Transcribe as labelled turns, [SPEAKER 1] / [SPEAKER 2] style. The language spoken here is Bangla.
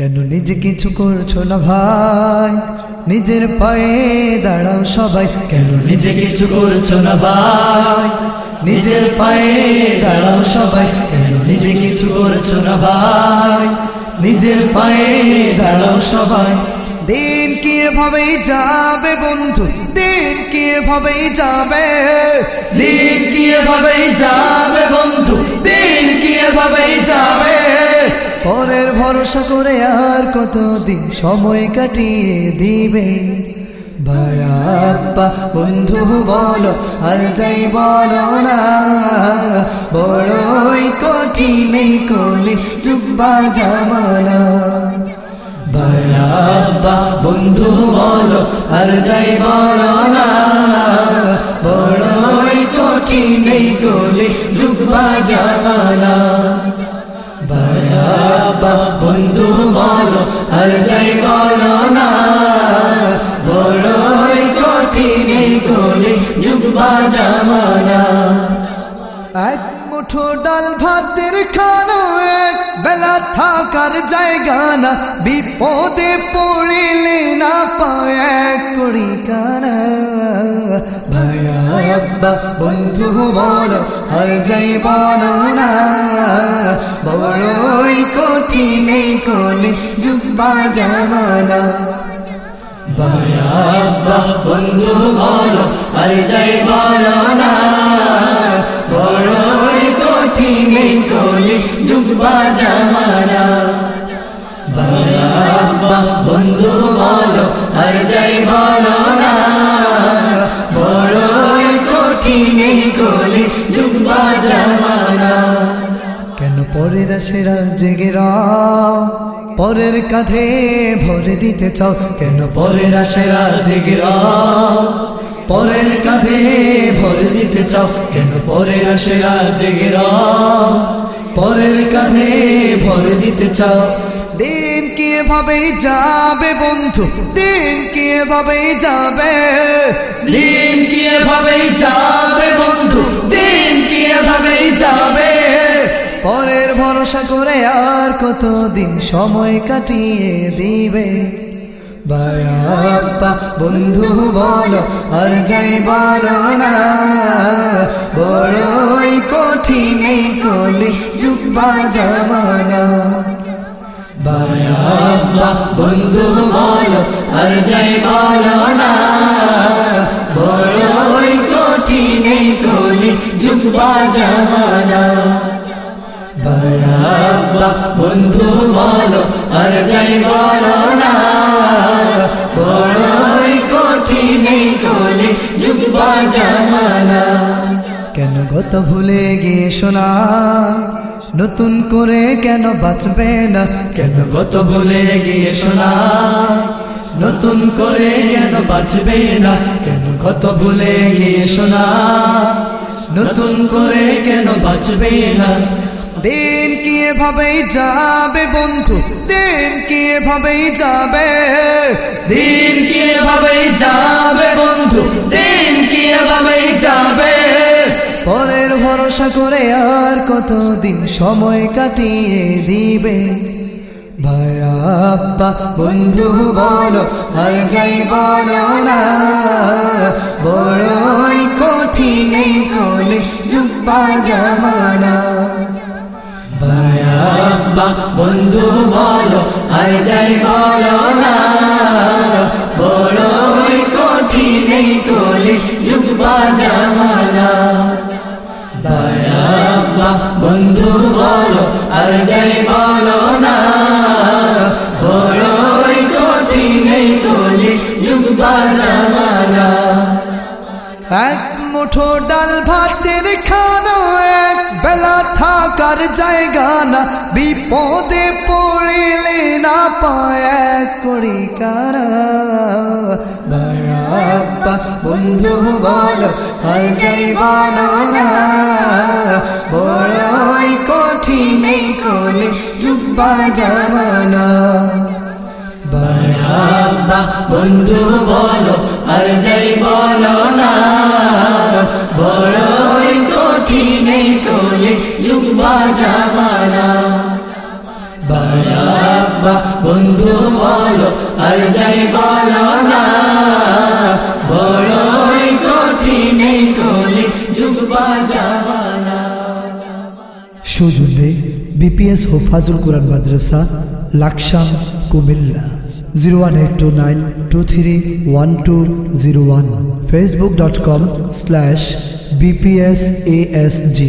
[SPEAKER 1] কেন নিজে কিছু করছ না ভাই? নিজের পায়ে দাঁড়াও সবাই। কেন নিজে কিছু করছ না ভাই? নিজের পায়ে দাঁড়াও সবাই। কেন নিজে কিছু করছ না ভাই? নিজের পায়ে দাঁড়াও সবাই। দিন কি এভাবেই যাবে বন্ধু? দিন কি এভাবেই যাবে? দিন কি এভাবেই যাবে বন্ধু? দিন কি এভাবেই যাবে? পরের ভরসা করে আর কতদিন সময় কাটিয়ে দিবে? ভায়াপ্পা বন্ধু বলো, আর যাই বলো না। বড়ই কঠিন কলি যুব্বা জামানা। ভায়াব্বা বন্ধু বলো, আর যাই বলো না। বড়ই কঠিন কলি যুব্বা জামানা। ভায়াব্বা বন্ধু বলো, আর যাই বলো না। বড়ই কঠিন কলি যুব্বা জামানা। এক মুঠো ডাল ভাতের খানো, এক বেলা থাকার জায়গা না। বিপদে পড়িলে না পায় এক করি কানা আব্বা বন্ধু বল আর যাই বলো না। বড়ই কঠিন কলে যুব্বা জামানা। ভাইয়া আব্বা, বন্ধু বলো আর যাই বলো না। বড়ই কঠিন কলি যুগবা জামানা। বাবা বন্ধু বলো আর যাই না। কেন পরের সেরা জেগে পরের কাঁধে ভরে দিতে চাও? কেন পরের সেরা জেগে পরের কাঁধে ভরে দিতে চাও? কেন পরের সেরা জেগে পরের কাঁধে ভরে দিতে চাও? দিন কি এভাবেই যাবে বন্ধু? দিন কি এভাবেই যাবে? দিন কি এভাবেই যাবে? ভরসা করে আর কতদিন সময় কাটিয়ে দিবে? বায়াপ্পা বন্ধু বলো, আর যাই বলো না। বড়ই কঠিন কলি যুগবা জামানা। বায়াপ্পা বন্ধু বলো, আর যাই বলো না। বড়ই কঠিন কলি যুগবা জামানা। বায়াব্বা বন্ধু বলো, আর যাই বলো না। বড়ই কঠিন যুগবা জামানা। কেন গত ভুলে গিয়ে শোনা, নতুন করে কেন বাঁচবে না? কেন গত ভুলে গিয়ে শোনা, নতুন করে কেন বাঁচবে না? কেন গত ভুলে গিয়ে শোনা, নতুন করে কেন বাঁচবে না? দিন কি এভাবেই যাবে বন্ধু? দিন কি এভাবেই যাবে? দিন কি এভাবেই যাবে বন্ধু? দিন কি এভাবেই যাবে? পরের ভরসা করে আর কতদিন সময় কাটিয়ে দিবে? ভায়াপ্পা বন্ধু বলো, আর যাই বলো না। বড়ই কঠিন কলে যুব্বা জামানা। ভায়াব্বা বন্ধু বলো আর যাই বলো না। বড়ই কঠিন কলে যুব্বা জামানা। ভায়াব্বা বন্ধু বলো আর যাই থাকার জায়গা না, বিপদে পড়িলে না পায় করি কারা। বন্ধু বল আর যাই বলো না বড়ই কঠিন কোলে যুব্বা জামানা। বাবা বন্ধু বলো আর যাই বলো না কঠিন যুব্বা জামানা বাবা
[SPEAKER 2] বন্ধু বলো, আর যাই বলো না। বড়ই কঠিন এই কলি যুগবা জামানা
[SPEAKER 1] সৌজন্যে বিপিএস হোফাজুল কোরআন মাদ্রাসা, Laksam, Comilla. Zero one eight two nine two three one two zero one Facebook dot com slash BPS ASG